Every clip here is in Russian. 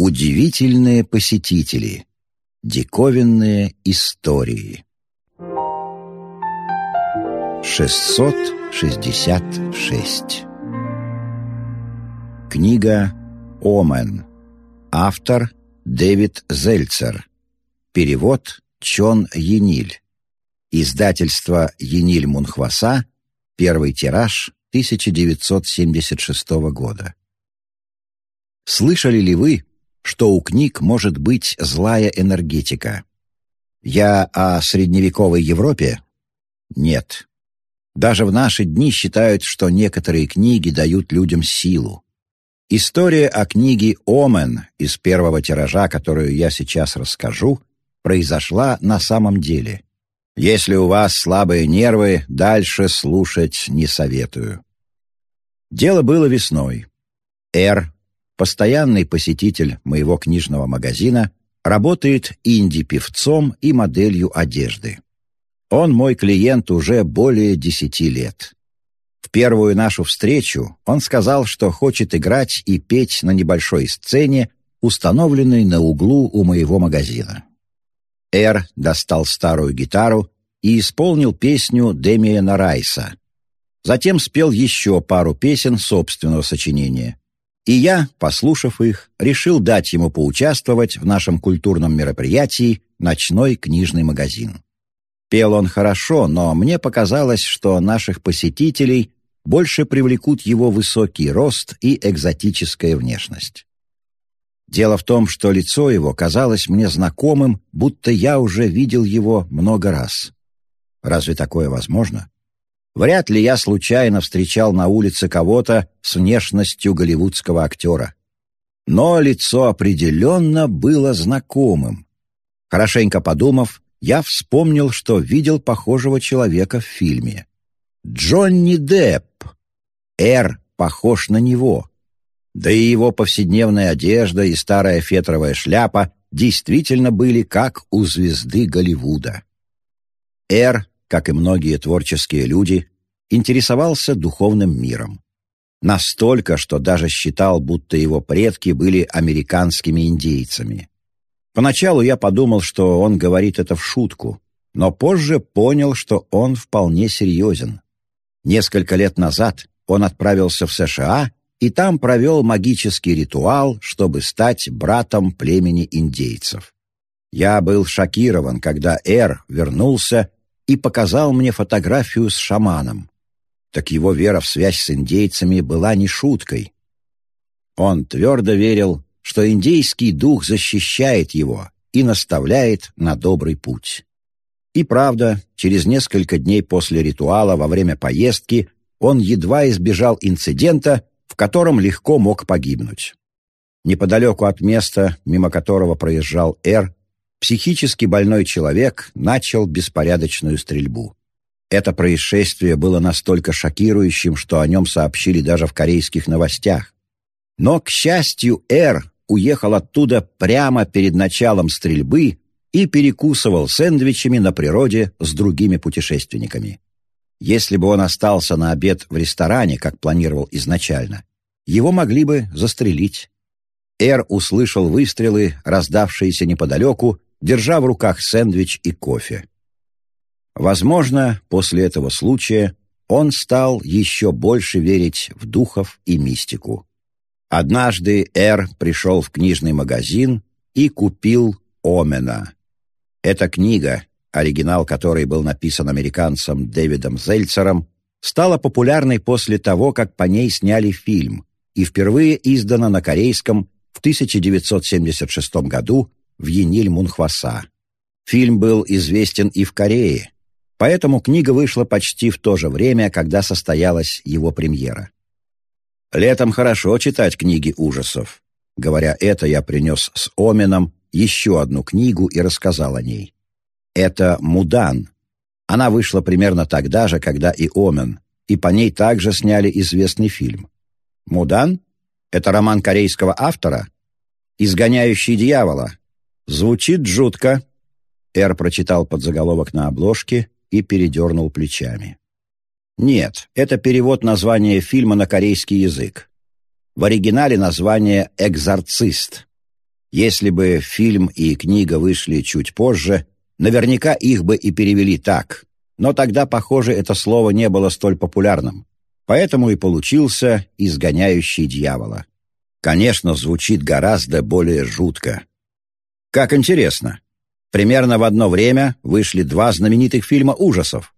Удивительные посетители. Диковинные истории. 666. Книга «Омен». Автор Дэвид Зельцер. Перевод Чон Ениль. Издательство Ениль Мунхваса. Первый тираж 1976 года. Слышали ли вы, что у книг может быть злая энергетика? Я о средневековой Европе? Нет. Даже в наши дни считают, что некоторые книги дают людям силу. История о книге «Омен» из первого тиража, которую я сейчас расскажу, произошла на самом деле. Если у вас слабые нервы, дальше слушать не советую. Дело было весной. Р, постоянный посетитель моего книжного магазина, работает инди-певцом и моделью одежды. Он мой клиент уже более десяти лет. В первую нашу встречу он сказал, что хочет играть и петь на небольшой сцене, установленной на углу у моего магазина. Эр достал старую гитару и исполнил песню Демиена Райса. Затем спел еще пару песен собственного сочинения. И я, послушав их, решил дать ему поучаствовать в нашем культурном мероприятии «Ночной книжный магазин». Пел он хорошо, но мне показалось, что наших посетителей больше привлекут его высокий рост и экзотическая внешность. Дело в том, что лицо его казалось мне знакомым, будто я уже видел его много раз. Разве такое возможно? Вряд ли я случайно встречал на улице кого-то с внешностью голливудского актера. Но лицо определенно было знакомым. Хорошенько подумав, я вспомнил, что видел похожего человека в фильме. Джонни Депп. Эр похож на него. Да и его повседневная одежда и старая фетровая шляпа действительно были как у звезды Голливуда. Эр, как и многие творческие люди, интересовался духовным миром. Настолько, что даже считал, будто его предки были американскими индейцами. Поначалу я подумал, что он говорит это в шутку, но позже понял, что он вполне серьезен. Несколько лет назад он отправился в США и там провел магический ритуал, чтобы стать братом племени индейцев. Я был шокирован, когда Эр вернулся и показал мне фотографию с шаманом. Так его вера в связь с индейцами была не шуткой. Он твердо верил, что индейский дух защищает его и наставляет на добрый путь. И правда, через несколько дней после ритуала во время поездки он едва избежал инцидента, в котором легко мог погибнуть. Неподалеку от места, мимо которого проезжал Эр, психически больной человек начал беспорядочную стрельбу. Это происшествие было настолько шокирующим, что о нем сообщили даже в корейских новостях. Но, к счастью, Эр уехал оттуда прямо перед началом стрельбы и перекусывал сэндвичами на природе с другими путешественниками. Если бы он остался на обед в ресторане, как планировал изначально, его могли бы застрелить. Эр услышал выстрелы, раздавшиеся неподалеку, держа в руках сэндвич и кофе. Возможно, после этого случая он стал еще больше верить в духов и мистику. Однажды Эр пришел в книжный магазин и купил «Омена». Эта книга, оригинал которой был написан американцем Дэвидом Зельцером, стала популярной после того, как по ней сняли фильм и впервые издана на корейском в 1976 году в Ениль Мунхваса. Фильм был известен и в Корее, поэтому книга вышла почти в то же время, когда состоялась его премьера. Летом хорошо читать книги ужасов. Говоря это, я принес с Оменом еще одну книгу и рассказал о ней. Это «Мудан». Она вышла примерно тогда же, когда и «Омен», и по ней также сняли известный фильм. «Мудан» — это роман корейского автора? «Изгоняющий дьявола». Звучит жутко. Эр прочитал подзаголовок на обложке и передернул плечами. Нет, это перевод названия фильма на корейский язык. В оригинале название «Экзорцист». Если бы фильм и книга вышли чуть позже, наверняка их бы и перевели так. Но тогда, похоже, это слово не было столь популярным. Поэтому и получился «изгоняющий дьявола». Конечно, звучит гораздо более жутко. Как интересно. Примерно в одно время вышли два знаменитых фильма ужасов.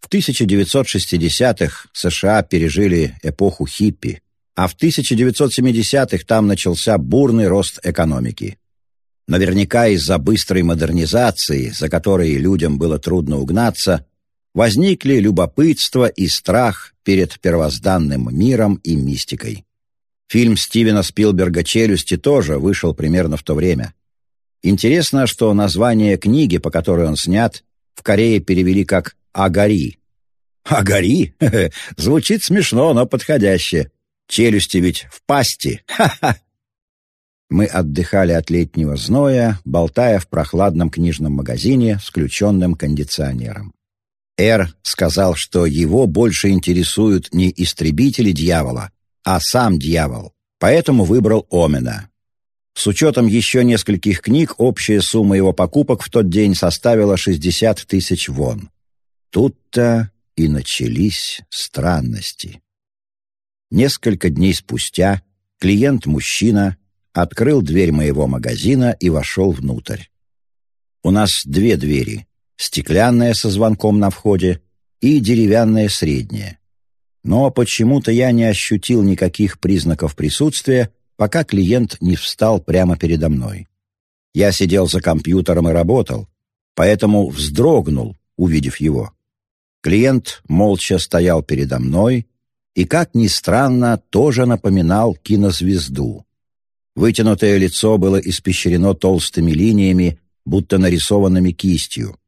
В 1960-х США пережили эпоху хиппи, а в 1970-х там начался бурный рост экономики. Наверняка из-за быстрой модернизации, за которой людям было трудно угнаться, возникли любопытство и страх перед первозданным миром и мистикой. Фильм Стивена Спилберга «Челюсти» тоже вышел примерно в то время. Интересно, что название книги, по которой он снят, в Корее перевели как «Агари». «Агари» звучит смешно, но подходяще. Челюсти ведь в пасти. Ха-ха! Мы отдыхали от летнего зноя, болтая в прохладном книжном магазине с включенным кондиционером. Эр сказал, что его больше интересуют не истребители дьявола, а сам дьявол, поэтому выбрал Омена. С учетом еще нескольких книг общая сумма его покупок в тот день составила 60 тысяч вон. Тут-то и начались странности. Несколько дней спустя клиент-мужчина открыл дверь моего магазина и вошел внутрь. У нас две двери — стеклянная со звонком на входе и деревянная средняя. Но почему-то я не ощутил никаких признаков присутствия, пока клиент не встал прямо передо мной. Я сидел за компьютером и работал, поэтому вздрогнул, увидев его. Клиент молча стоял передо мной и, как ни странно, тоже напоминал кинозвезду. Вытянутое лицо было испещрено толстыми линиями, будто нарисованными кистью,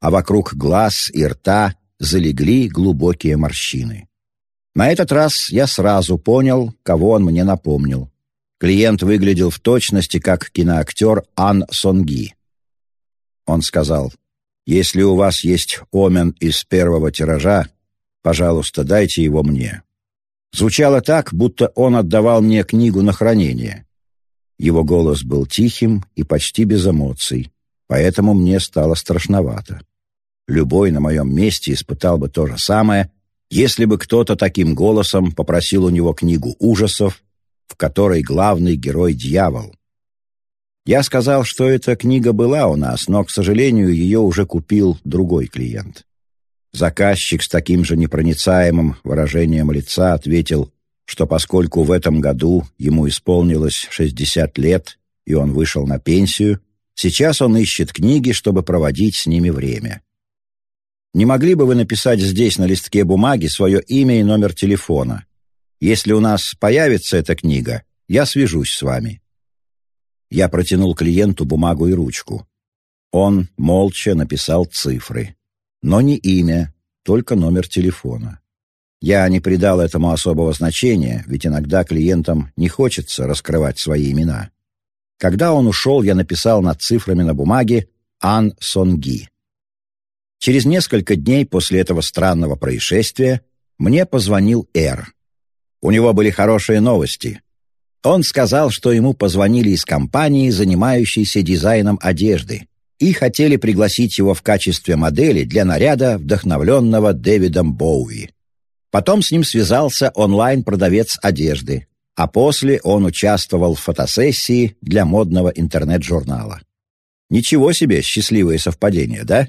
а вокруг глаз и рта залегли глубокие морщины. На этот раз я сразу понял, кого он мне напомнил. Клиент выглядел в точности как киноактер Ан Сонги. Он сказал, «Если у вас есть омен из первого тиража, пожалуйста, дайте его мне». Звучало так, будто он отдавал мне книгу на хранение. Его голос был тихим и почти без эмоций, поэтому мне стало страшновато. Любой на моем месте испытал бы то же самое, если бы кто-то таким голосом попросил у него книгу ужасов, в которой главный герой — дьявол. Я сказал, что эта книга была у нас, но, к сожалению, ее уже купил другой клиент. Заказчик с таким же непроницаемым выражением лица ответил, что поскольку в этом году ему исполнилось 60 лет, и он вышел на пенсию, сейчас он ищет книги, чтобы проводить с ними время. Не могли бы вы написать здесь на листке бумаги свое имя и номер телефона? Если у нас появится эта книга, я свяжусь с вами. Я протянул клиенту бумагу и ручку. Он молча написал цифры но не имя, только номер телефона. Я не придал этому особого значения, ведь иногда клиентам не хочется раскрывать свои имена. Когда он ушел, я написал над цифрами на бумаге «Ан Сонги». Через несколько дней после этого странного происшествия мне позвонил Эр. У него были хорошие новости. Он сказал, что ему позвонили из компании, занимающейся дизайном одежды, и хотели пригласить его в качестве модели для наряда, вдохновленного Дэвидом Боуи. Потом с ним связался онлайн-продавец одежды, а после он участвовал в фотосессии для модного интернет-журнала. Ничего себе счастливое совпадение, да?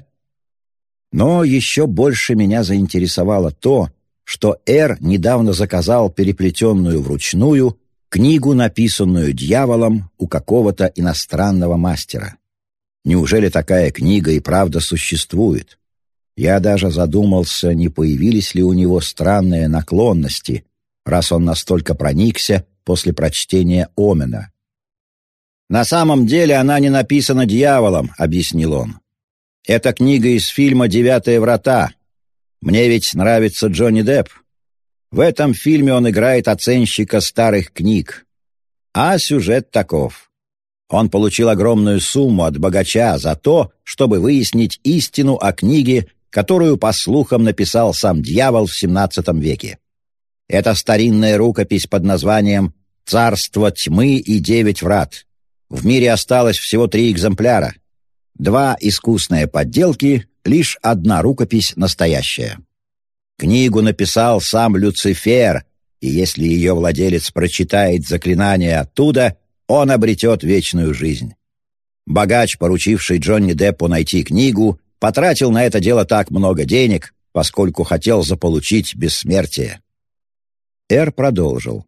Но еще больше меня заинтересовало то, что Эр недавно заказал переплетенную вручную книгу, написанную дьяволом у какого-то иностранного мастера. Неужели такая книга и правда существует? Я даже задумался, не появились ли у него странные наклонности, раз он настолько проникся после прочтения Омена. «На самом деле она не написана дьяволом», — объяснил он. «Это книга из фильма «Девятые врата». Мне ведь нравится Джонни Депп. В этом фильме он играет оценщика старых книг. А сюжет таков. Он получил огромную сумму от богача за то, чтобы выяснить истину о книге, которую, по слухам, написал сам дьявол в XVII веке. Это старинная рукопись под названием «Царство тьмы и девять врат». В мире осталось всего три экземпляра. Два искусные подделки, лишь одна рукопись настоящая. Книгу написал сам Люцифер, и если ее владелец прочитает заклинание оттуда, он обретет вечную жизнь. Богач, поручивший Джонни Деппу найти книгу, потратил на это дело так много денег, поскольку хотел заполучить бессмертие. Эр продолжил.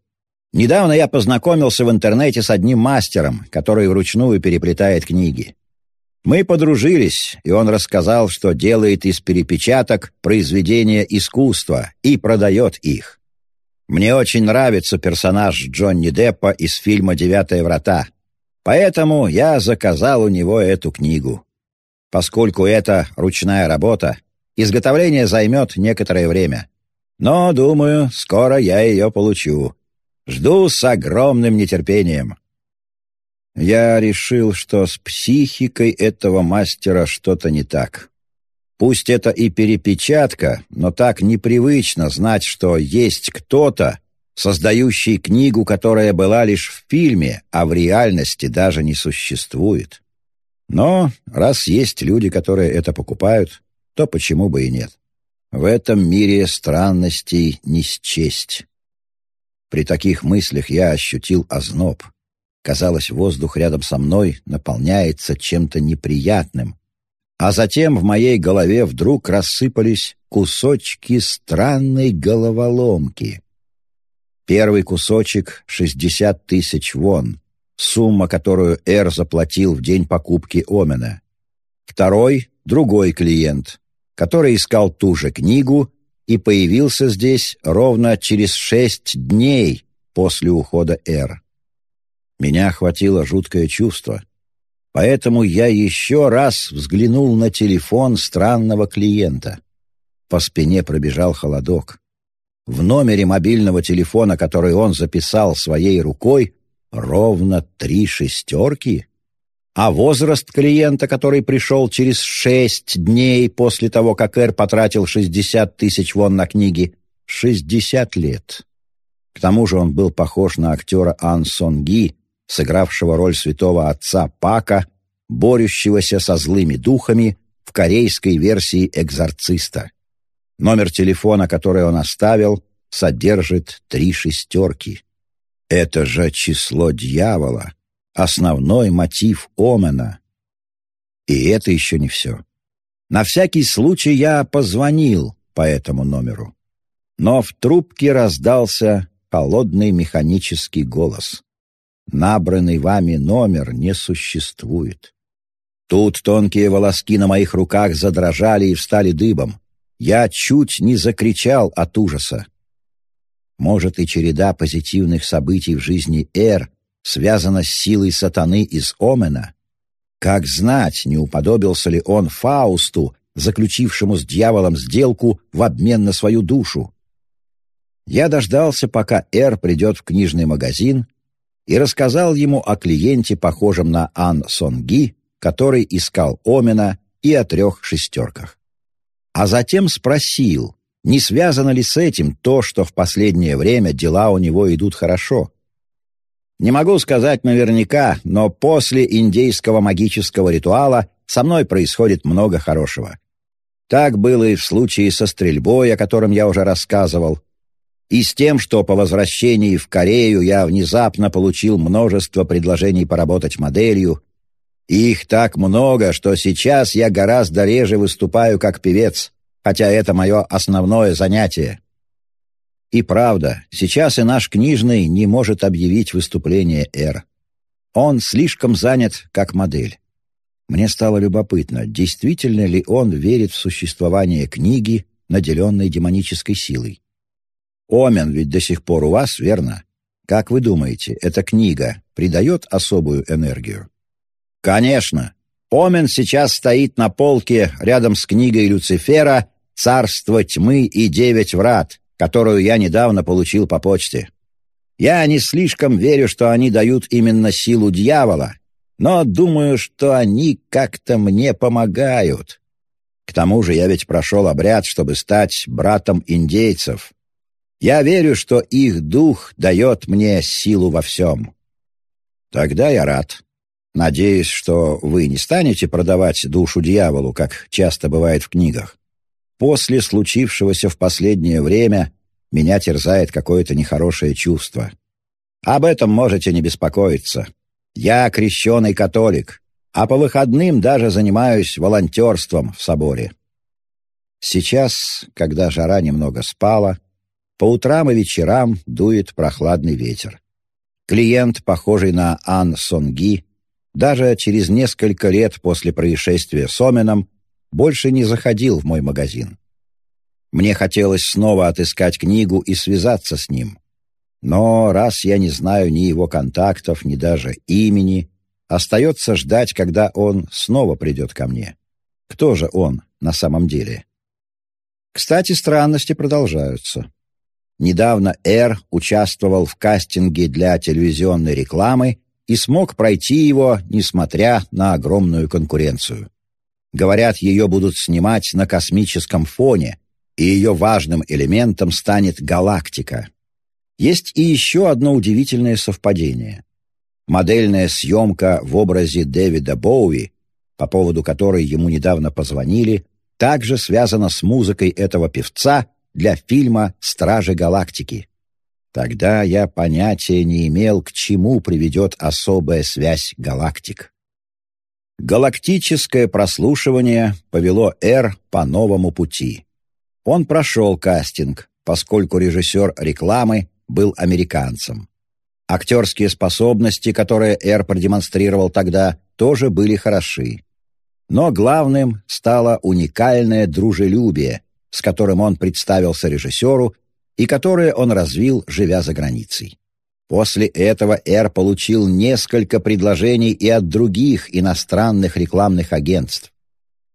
«Недавно я познакомился в интернете с одним мастером, который вручную переплетает книги. Мы подружились, и он рассказал, что делает из перепечаток произведения искусства и продает их. Мне очень нравится персонаж Джонни Деппа из фильма «Девятые врата», поэтому я заказал у него эту книгу. Поскольку это ручная работа, изготовление займет некоторое время. Но, думаю, скоро я ее получу. Жду с огромным нетерпением. Я решил, что с психикой этого мастера что-то не так. Пусть это и перепечатка, но так непривычно знать, что есть кто-то, создающий книгу, которая была лишь в фильме, а в реальности даже не существует. Но раз есть люди, которые это покупают, то почему бы и нет? В этом мире странностей не счесть. При таких мыслях я ощутил озноб. Казалось, воздух рядом со мной наполняется чем-то неприятным. А затем в моей голове вдруг рассыпались кусочки странной головоломки. Первый кусочек — шестьдесят тысяч вон, сумма, которую Эр заплатил в день покупки Омена. Второй — другой клиент, который искал ту же книгу и появился здесь ровно через шесть дней после ухода Эр. Меня охватило жуткое чувство, поэтому я еще раз взглянул на телефон странного клиента. По спине пробежал холодок. В номере мобильного телефона, который он записал своей рукой, ровно три шестерки — а возраст клиента, который пришел через шесть дней после того, как Эр потратил шестьдесят тысяч вон на книги, шестьдесят лет. К тому же он был похож на актера Ан Сон Ги, сыгравшего роль святого отца Пака, борющегося со злыми духами в корейской версии «Экзорциста». Номер телефона, который он оставил, содержит три шестерки. Это же число дьявола основной мотив Омена. И это еще не все. На всякий случай я позвонил по этому номеру. Но в трубке раздался холодный механический голос. «Набранный вами номер не существует». Тут тонкие волоски на моих руках задрожали и встали дыбом. Я чуть не закричал от ужаса. Может, и череда позитивных событий в жизни Эр связана с силой сатаны из Омена? Как знать, не уподобился ли он Фаусту, заключившему с дьяволом сделку в обмен на свою душу? Я дождался, пока Эр придет в книжный магазин, и рассказал ему о клиенте, похожем на Ан Сонги, который искал Омена, и о трех шестерках. А затем спросил, не связано ли с этим то, что в последнее время дела у него идут хорошо. Не могу сказать наверняка, но после индейского магического ритуала со мной происходит много хорошего. Так было и в случае со стрельбой, о котором я уже рассказывал, и с тем, что по возвращении в Корею я внезапно получил множество предложений поработать моделью. их так много, что сейчас я гораздо реже выступаю как певец, хотя это мое основное занятие. И правда, сейчас и наш книжный не может объявить выступление «Р». Он слишком занят как модель. Мне стало любопытно, действительно ли он верит в существование книги, наделенной демонической силой. «Омен ведь до сих пор у вас, верно? Как вы думаете, эта книга придает особую энергию?» «Конечно. Омен сейчас стоит на полке рядом с книгой Люцифера «Царство тьмы и девять врат», которую я недавно получил по почте. Я не слишком верю, что они дают именно силу дьявола, но думаю, что они как-то мне помогают. К тому же я ведь прошел обряд, чтобы стать братом индейцев. Я верю, что их дух дает мне силу во всем. Тогда я рад. Надеюсь, что вы не станете продавать душу дьяволу, как часто бывает в книгах. После случившегося в последнее время меня терзает какое-то нехорошее чувство. Об этом можете не беспокоиться. Я крещеный католик, а по выходным даже занимаюсь волонтерством в соборе. Сейчас, когда жара немного спала, по утрам и вечерам дует прохладный ветер. Клиент, похожий на Ан Сонги, даже через несколько лет после происшествия с Оменом больше не заходил в мой магазин. Мне хотелось снова отыскать книгу и связаться с ним. Но раз я не знаю ни его контактов, ни даже имени, остается ждать, когда он снова придет ко мне. Кто же он на самом деле? Кстати, странности продолжаются. Недавно Эр участвовал в кастинге для телевизионной рекламы и смог пройти его, несмотря на огромную конкуренцию. Говорят, ее будут снимать на космическом фоне, и ее важным элементом станет галактика. Есть и еще одно удивительное совпадение. Модельная съемка в образе Дэвида Боуи, по поводу которой ему недавно позвонили, также связана с музыкой этого певца для фильма «Стражи галактики». Тогда я понятия не имел, к чему приведет особая связь галактик. Галактическое прослушивание повело Р по новому пути. Он прошел кастинг, поскольку режиссер рекламы был американцем. Актерские способности, которые Р продемонстрировал тогда, тоже были хороши. Но главным стало уникальное дружелюбие, с которым он представился режиссеру и которое он развил, живя за границей. После этого Эр получил несколько предложений и от других иностранных рекламных агентств.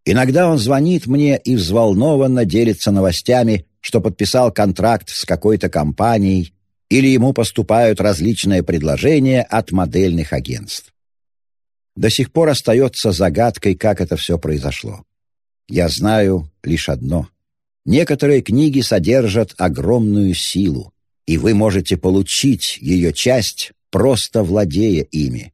Иногда он звонит мне и взволнованно делится новостями, что подписал контракт с какой-то компанией, или ему поступают различные предложения от модельных агентств. До сих пор остается загадкой, как это все произошло. Я знаю лишь одно. Некоторые книги содержат огромную силу, и вы можете получить ее часть, просто владея ими.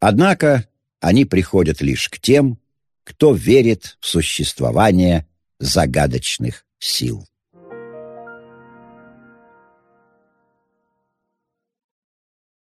Однако они приходят лишь к тем, кто верит в существование загадочных сил.